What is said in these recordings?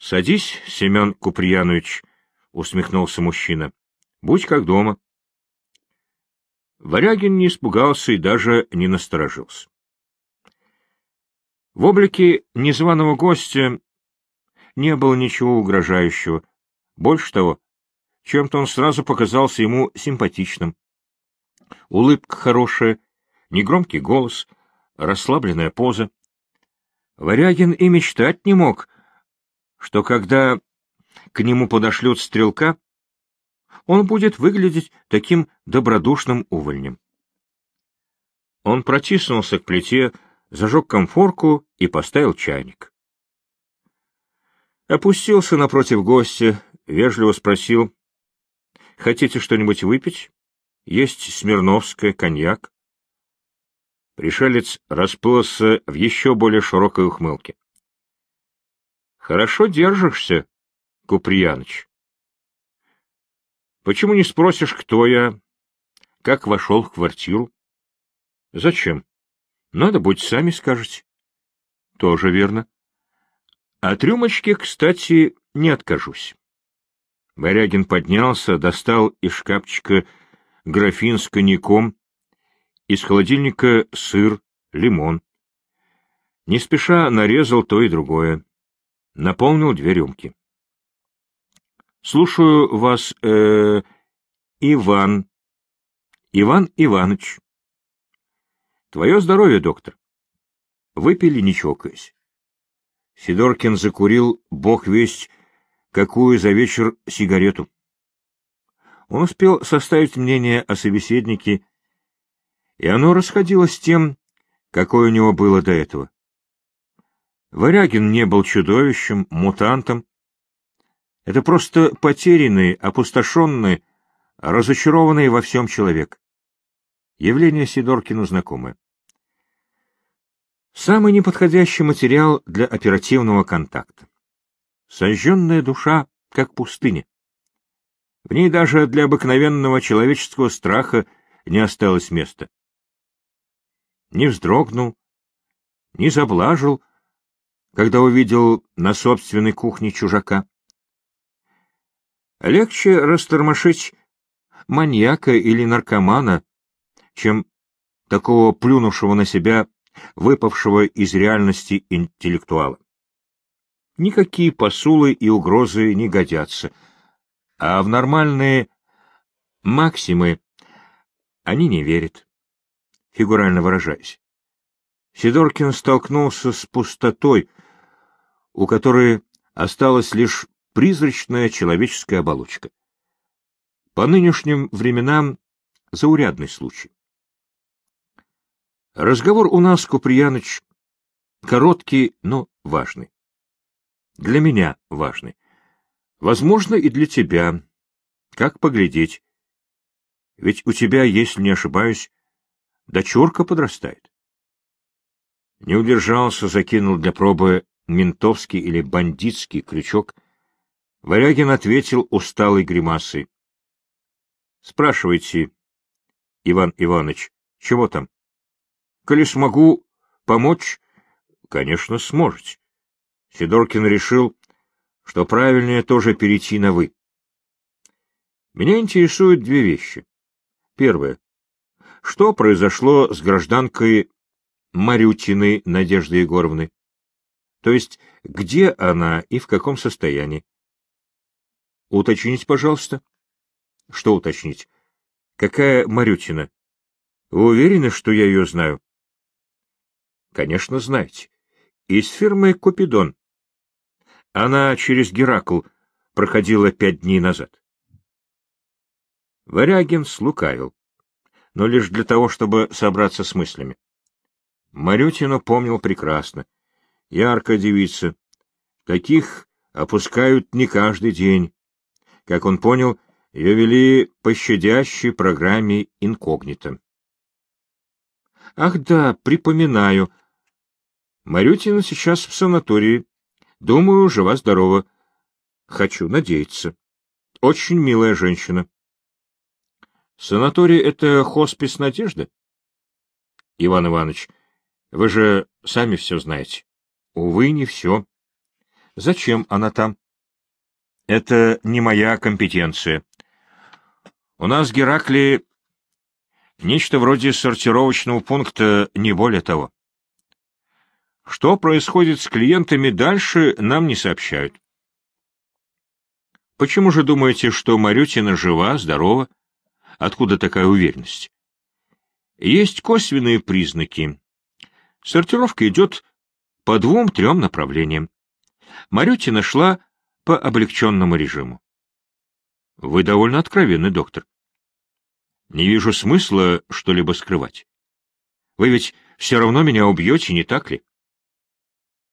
Садись, Семен Куприянович, — усмехнулся мужчина. — Будь как дома. Варягин не испугался и даже не насторожился. В облике незваного гостя не было ничего угрожающего. Больше того, чем-то он сразу показался ему симпатичным. Улыбка хорошая, негромкий голос, расслабленная поза. Варягин и мечтать не мог, что когда к нему подошлют стрелка, он будет выглядеть таким добродушным увольнем. Он протиснулся к плите, зажег комфорку и поставил чайник. Опустился напротив гостя, вежливо спросил, «Хотите что-нибудь выпить? Есть Смирновская, коньяк?» Пришелец расплылся в еще более широкой ухмылке. Хорошо держишься, Куприяныч. Почему не спросишь, кто я? Как вошел в квартиру? Зачем? Надо быть, сами скажете. Тоже верно. От рюмочки, кстати, не откажусь. Варягин поднялся, достал из шкафчика графин с коньяком, из холодильника сыр, лимон. Не спеша нарезал то и другое наполнил две рюмки. — Слушаю вас, э, Иван. Иван Иванович. — Твое здоровье, доктор. Выпили, не чокаясь. Сидоркин закурил, бог весть, какую за вечер сигарету. Он успел составить мнение о собеседнике, и оно расходилось с тем, какое у него было до этого. Варягин не был чудовищем, мутантом. Это просто потерянный, опустошенный, разочарованный во всем человек. Явление Сидоркину знакомое. Самый неподходящий материал для оперативного контакта. Сожженная душа, как пустыня. В ней даже для обыкновенного человеческого страха не осталось места. Не вздрогнул, не заблажил, когда увидел на собственной кухне чужака. Легче растормошить маньяка или наркомана, чем такого плюнувшего на себя, выпавшего из реальности интеллектуала. Никакие посулы и угрозы не годятся, а в нормальные максимы они не верят, фигурально выражаясь. Сидоркин столкнулся с пустотой, у которой осталась лишь призрачная человеческая оболочка. По нынешним временам заурядный случай. Разговор у нас, Куприяныч, короткий, но важный. Для меня важный. Возможно, и для тебя. Как поглядеть? Ведь у тебя, если не ошибаюсь, дочурка подрастает. Не удержался, закинул для пробы ментовский или бандитский крючок. Варягин ответил усталой гримасой. — Спрашивайте, Иван Иванович, чего там? — Коли смогу помочь, конечно, сможете. Сидоркин решил, что правильнее тоже перейти на «вы». Меня интересуют две вещи. Первое. Что произошло с гражданкой Марютиной Надежды Егоровны? То есть, где она и в каком состоянии? Уточнить, пожалуйста. Что уточнить? Какая Марютина? Вы уверены, что я ее знаю? Конечно, знаете. Из фирмы Купидон. Она через Геракл проходила пять дней назад. Варягин слукавил, но лишь для того, чтобы собраться с мыслями. Марютину помнил прекрасно яркая девица. Таких опускают не каждый день. Как он понял, ее вели по щадящей программе инкогнито. Ах да, припоминаю. Марютина сейчас в санатории. Думаю, жива-здорова. Хочу надеяться. Очень милая женщина. Санаторий — это хоспис надежды? Иван Иванович, вы же сами все знаете. Увы, не все. Зачем она там? Это не моя компетенция. У нас, Геракли, нечто вроде сортировочного пункта, не более того. Что происходит с клиентами дальше, нам не сообщают. Почему же думаете, что Марютина жива, здорова? Откуда такая уверенность? Есть косвенные признаки. Сортировка идет по двум-трем направлениям. Марютина шла по облегченному режиму. Вы довольно откровенный, доктор. Не вижу смысла что-либо скрывать. Вы ведь все равно меня убьете, не так ли?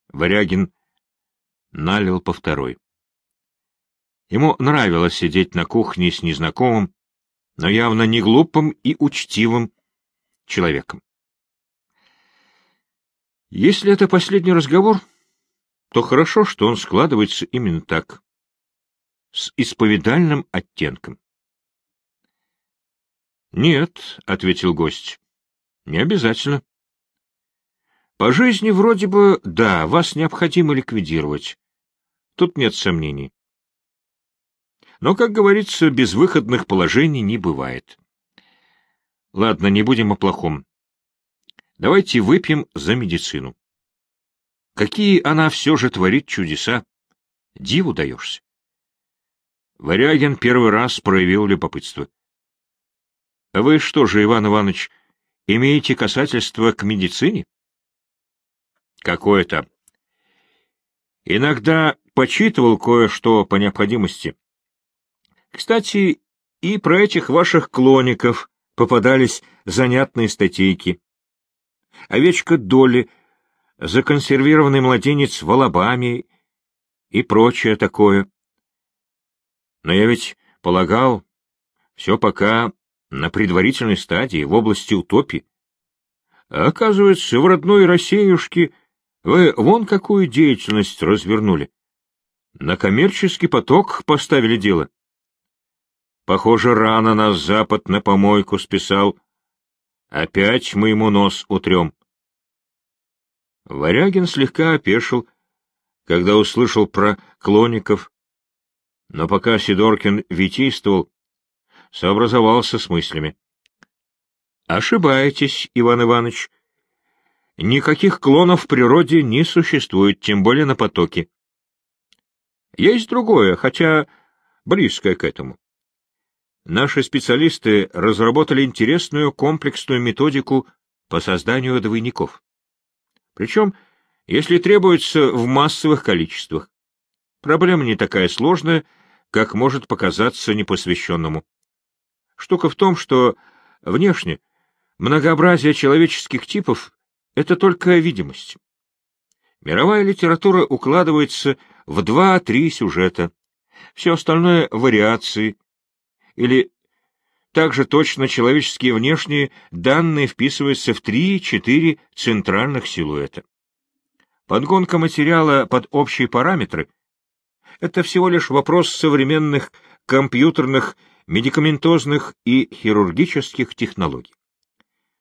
Варягин налил по второй. Ему нравилось сидеть на кухне с незнакомым, но явно не глупым и учтивым человеком. Если это последний разговор, то хорошо, что он складывается именно так, с исповедальным оттенком. — Нет, — ответил гость, — не обязательно. По жизни вроде бы, да, вас необходимо ликвидировать. Тут нет сомнений. Но, как говорится, безвыходных положений не бывает. Ладно, не будем о плохом. Давайте выпьем за медицину. Какие она все же творит чудеса. Диву даешься. Варягин первый раз проявил любопытство. — Вы что же, Иван Иванович, имеете касательство к медицине? — Какое-то. Иногда почитывал кое-что по необходимости. Кстати, и про этих ваших клоников попадались занятные статейки. Овечка Долли, законсервированный младенец в Алабаме и прочее такое. Но я ведь полагал, все пока на предварительной стадии, в области утопии. А оказывается, в родной Россиюшке вы вон какую деятельность развернули. На коммерческий поток поставили дело. Похоже, рано нас Запад на помойку списал. Опять мы ему нос утрем. Варягин слегка опешил, когда услышал про клоников, но пока Сидоркин витийствовал, сообразовался с мыслями. — Ошибаетесь, Иван Иванович. Никаких клонов в природе не существует, тем более на потоке. Есть другое, хотя близкое к этому наши специалисты разработали интересную комплексную методику по созданию двойников. Причем, если требуется, в массовых количествах. Проблема не такая сложная, как может показаться непосвященному. Штука в том, что внешне многообразие человеческих типов — это только видимость. Мировая литература укладывается в два-три сюжета, все остальное — вариации, или также точно человеческие внешние данные вписываются в три-четыре центральных силуэта. Подгонка материала под общие параметры — это всего лишь вопрос современных компьютерных, медикаментозных и хирургических технологий.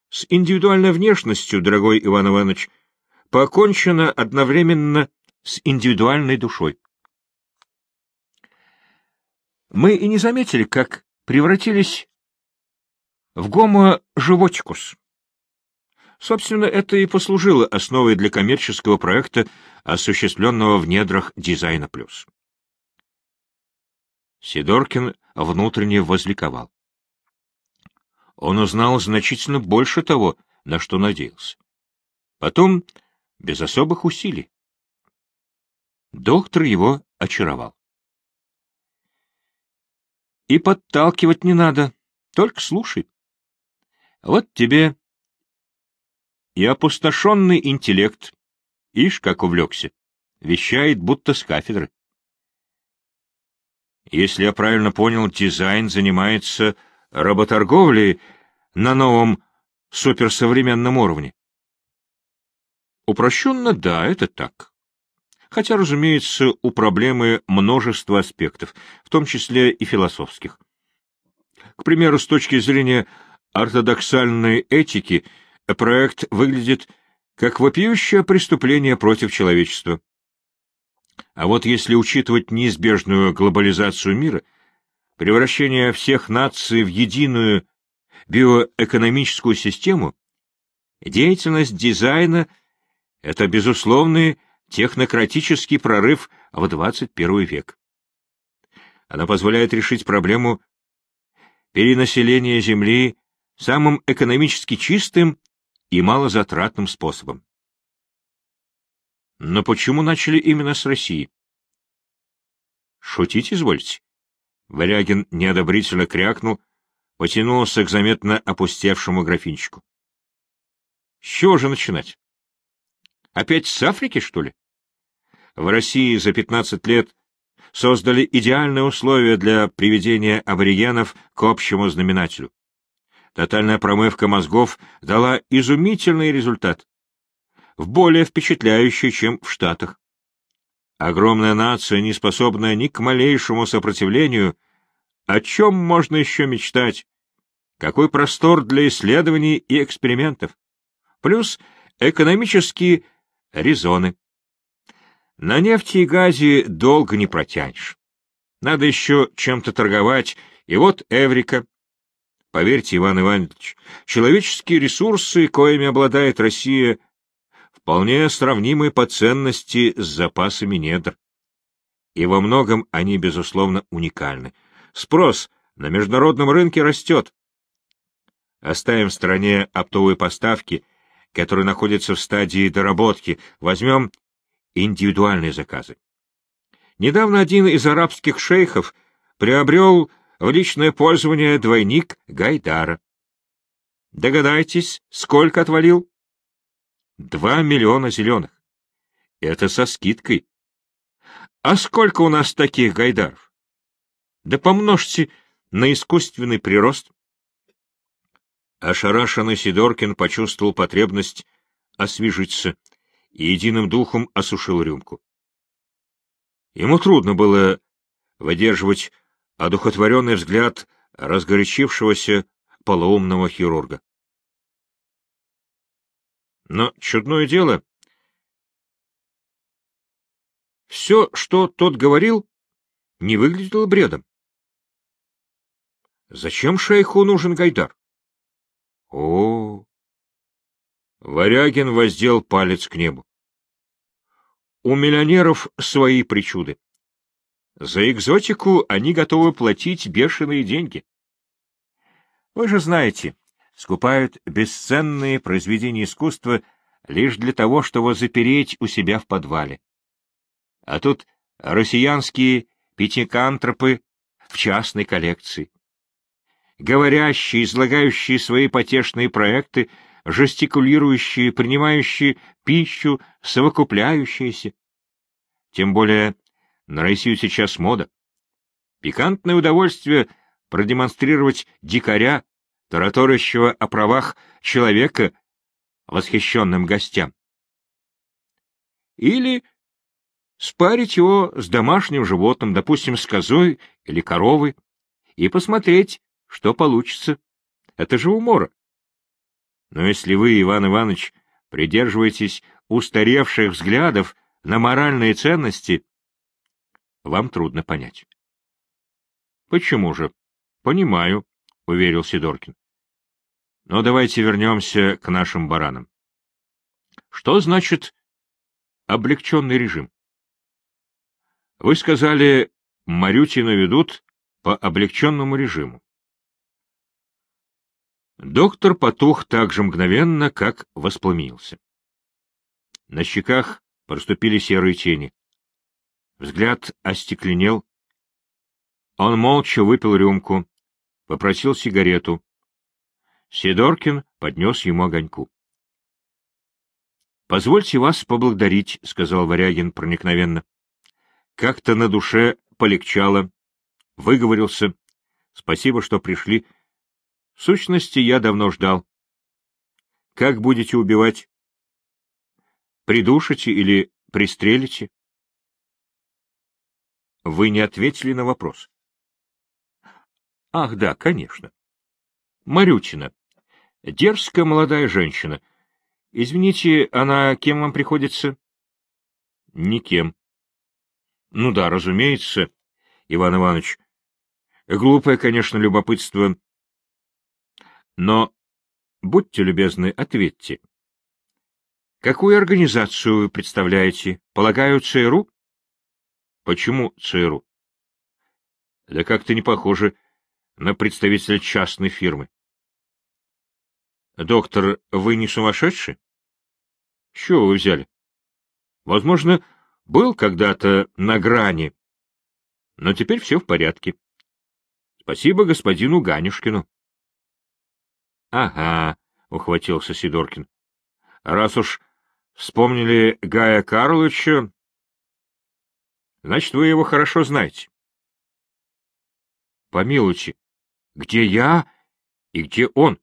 С индивидуальной внешностью, дорогой Иван Иванович, покончено одновременно с индивидуальной душой. Мы и не заметили, как превратились в гомо-животикус. Собственно, это и послужило основой для коммерческого проекта, осуществленного в недрах Дизайна Плюс. Сидоркин внутренне возликовал. Он узнал значительно больше того, на что надеялся. Потом, без особых усилий. Доктор его очаровал. И подталкивать не надо, только слушай. Вот тебе и опустошенный интеллект. Ишь, как увлекся. Вещает, будто с кафедры. Если я правильно понял, дизайн занимается работорговлей на новом суперсовременном уровне. Упрощенно, да, это так. Хотя, разумеется, у проблемы множество аспектов, в том числе и философских. К примеру, с точки зрения ортодоксальной этики, проект выглядит как вопиющее преступление против человечества. А вот если учитывать неизбежную глобализацию мира, превращение всех наций в единую биоэкономическую систему, деятельность дизайна — это безусловный технократический прорыв в 21 век. Она позволяет решить проблему перенаселения Земли самым экономически чистым и малозатратным способом. Но почему начали именно с России? Шутить извольте. Варягин неодобрительно крякнул, потянулся к заметно опустевшему графинчику. С чего же начинать? Опять с Африки, что ли? В России за 15 лет создали идеальные условия для приведения аборигенов к общему знаменателю. Тотальная промывка мозгов дала изумительный результат, в более впечатляющий, чем в Штатах. Огромная нация, не способная ни к малейшему сопротивлению, о чем можно еще мечтать? Какой простор для исследований и экспериментов? Плюс экономические резоны. На нефти и газе долго не протянешь. Надо еще чем-то торговать, и вот Эврика. Поверьте, Иван Иванович, человеческие ресурсы, коими обладает Россия, вполне сравнимы по ценности с запасами недр. И во многом они, безусловно, уникальны. Спрос на международном рынке растет. Оставим в стороне оптовые поставки, которые находятся в стадии доработки. Возьмем индивидуальные заказы. Недавно один из арабских шейхов приобрел в личное пользование двойник Гайдара. Догадайтесь, сколько отвалил? Два миллиона зеленых. Это со скидкой. А сколько у нас таких Гайдаров? Да помножьте на искусственный прирост. Ошарашенный Сидоркин почувствовал потребность освежиться и единым духом осушил рюмку. Ему трудно было выдерживать одухотворенный взгляд разгорячившегося полоумного хирурга. Но чудное дело, все, что тот говорил, не выглядело бредом. Зачем шейху нужен Гайдар? О, Варягин воздел палец к небу. У миллионеров свои причуды. За экзотику они готовы платить бешеные деньги. Вы же знаете, скупают бесценные произведения искусства лишь для того, чтобы запереть у себя в подвале. А тут россиянские пятикантропы в частной коллекции. Говорящие, излагающие свои потешные проекты — жестикулирующие, принимающие пищу, совокупляющиеся. Тем более на Россию сейчас мода. Пикантное удовольствие продемонстрировать дикаря, тараторящего о правах человека восхищенным гостям. Или спарить его с домашним животным, допустим, с козой или коровой, и посмотреть, что получится. Это же умора. Но если вы, Иван Иванович, придерживаетесь устаревших взглядов на моральные ценности, вам трудно понять. — Почему же? — Понимаю, — уверил Сидоркин. — Но давайте вернемся к нашим баранам. Что значит облегченный режим? Вы сказали, Марютина ведут по облегченному режиму. Доктор потух так же мгновенно, как воспламенился. На щеках проступили серые тени. Взгляд остекленел. Он молча выпил рюмку, попросил сигарету. Сидоркин поднес ему огоньку. — Позвольте вас поблагодарить, — сказал Варягин проникновенно. Как-то на душе полегчало. Выговорился. Спасибо, что пришли. В сущности, я давно ждал. Как будете убивать? Придушите или пристрелите? Вы не ответили на вопрос. Ах, да, конечно. Марютина. Дерзкая молодая женщина. Извините, она кем вам приходится? Никем. — Ну да, разумеется, Иван Иванович. Глупое, конечно, любопытство. Но, будьте любезны, ответьте. Какую организацию вы представляете? Полагаю, ЦРУ? Почему ЦРУ? Да как-то не похоже на представителя частной фирмы. Доктор, вы не сумасшедший? Чего вы взяли? Возможно, был когда-то на грани, но теперь все в порядке. Спасибо господину Ганюшкину. — Ага, — ухватился Сидоркин. — Раз уж вспомнили Гая Карловича, значит, вы его хорошо знаете. — Помилуйте, где я и где он?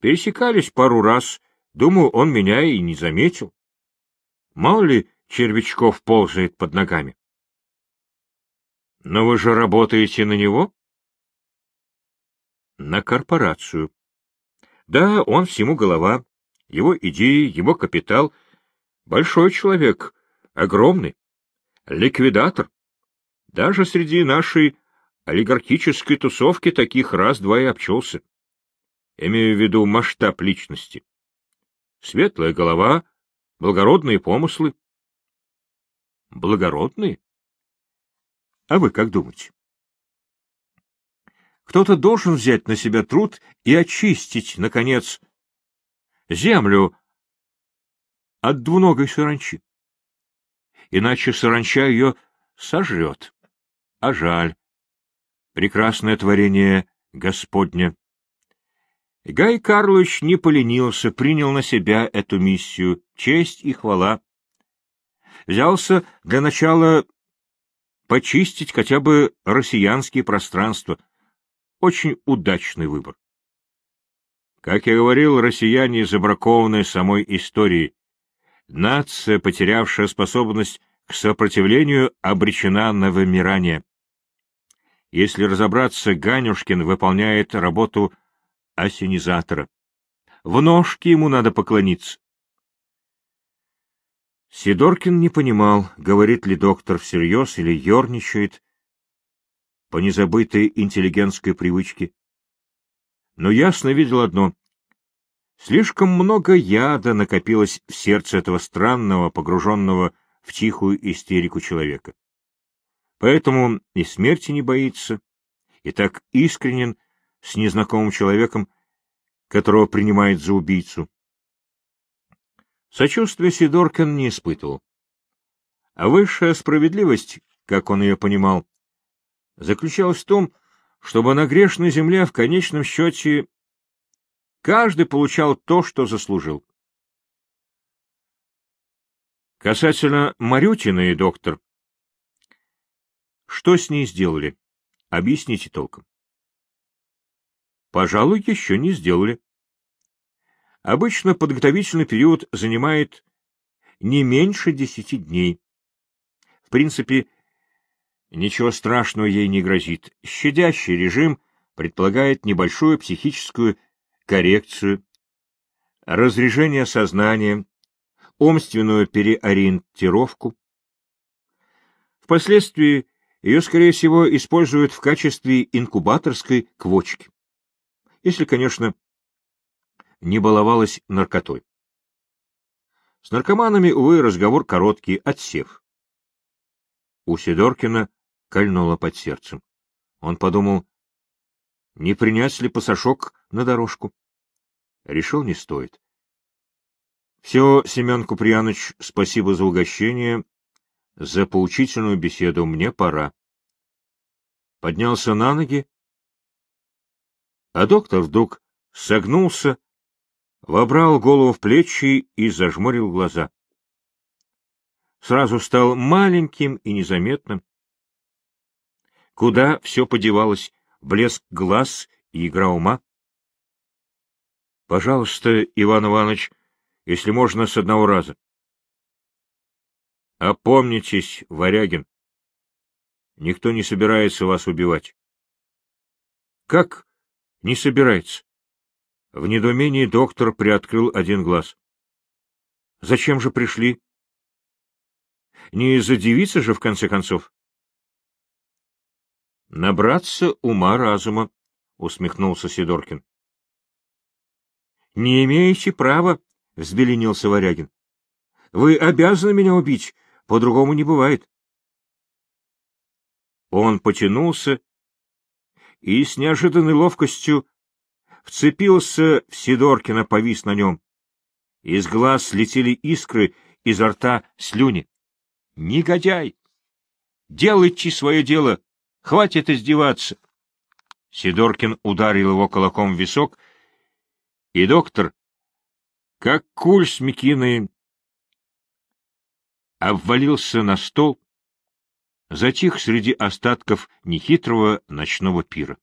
Пересекались пару раз, думаю, он меня и не заметил. Мало ли червячков ползает под ногами. Но вы же работаете на него? На корпорацию. Да, он всему голова. Его идеи, его капитал. Большой человек, огромный. Ликвидатор. Даже среди нашей олигархической тусовки таких раз-два и обчелся. Имею в виду масштаб личности. Светлая голова, благородные помыслы. Благородные? А вы как думаете? Кто-то должен взять на себя труд и очистить, наконец, землю от двуногой саранчи. Иначе саранча ее сожрет. А жаль. Прекрасное творение Господня. Гай Карлович не поленился, принял на себя эту миссию, честь и хвала. Взялся для начала почистить хотя бы россиянские пространства. Очень удачный выбор. Как я говорил, россияне забракованы самой историей. Нация, потерявшая способность к сопротивлению, обречена на вымирание. Если разобраться, Ганюшкин выполняет работу осенизатора. В ножки ему надо поклониться. Сидоркин не понимал, говорит ли доктор всерьез или ерничает по незабытой интеллигентской привычке. Но ясно видел одно. Слишком много яда накопилось в сердце этого странного, погруженного в тихую истерику человека. Поэтому и смерти не боится, и так искренен с незнакомым человеком, которого принимает за убийцу. Сочувствия Сидоркин не испытывал. А высшая справедливость, как он ее понимал, заключалась в том, чтобы на грешной земле в конечном счете каждый получал то, что заслужил. Касательно Марютиной, доктор, что с ней сделали? Объясните толком. Пожалуй, еще не сделали. Обычно подготовительный период занимает не меньше десяти дней. В принципе, ничего страшного ей не грозит. Щадящий режим предполагает небольшую психическую коррекцию, разрежение сознания, умственную переориентировку. Впоследствии ее, скорее всего, используют в качестве инкубаторской квочки. Если, конечно, не баловалась наркотой. С наркоманами, увы, разговор короткий, отсев. У Сидоркина кольнуло под сердцем. Он подумал, не принять ли пасашок на дорожку. Решил, не стоит. Все, Семен Куприяныч, спасибо за угощение, за поучительную беседу, мне пора. Поднялся на ноги, а доктор вдруг согнулся вобрал голову в плечи и зажмурил глаза. Сразу стал маленьким и незаметным. Куда все подевалось, блеск глаз и игра ума? — Пожалуйста, Иван Иванович, если можно, с одного раза. — Опомнитесь, Варягин. Никто не собирается вас убивать. — Как не собирается? В недоумении доктор приоткрыл один глаз. — Зачем же пришли? Не задевиться же, в конце концов. — Набраться ума-разума, — усмехнулся Сидоркин. — Не имеете права, — взбеленился Варягин. — Вы обязаны меня убить, по-другому не бывает. Он потянулся и с неожиданной ловкостью вцепился в Сидоркина, повис на нем. Из глаз летели искры, изо рта слюни. — Негодяй! Делайте свое дело! Хватит издеваться! Сидоркин ударил его кулаком в висок, и доктор, как куль с мекиной, обвалился на стол, затих среди остатков нехитрого ночного пира.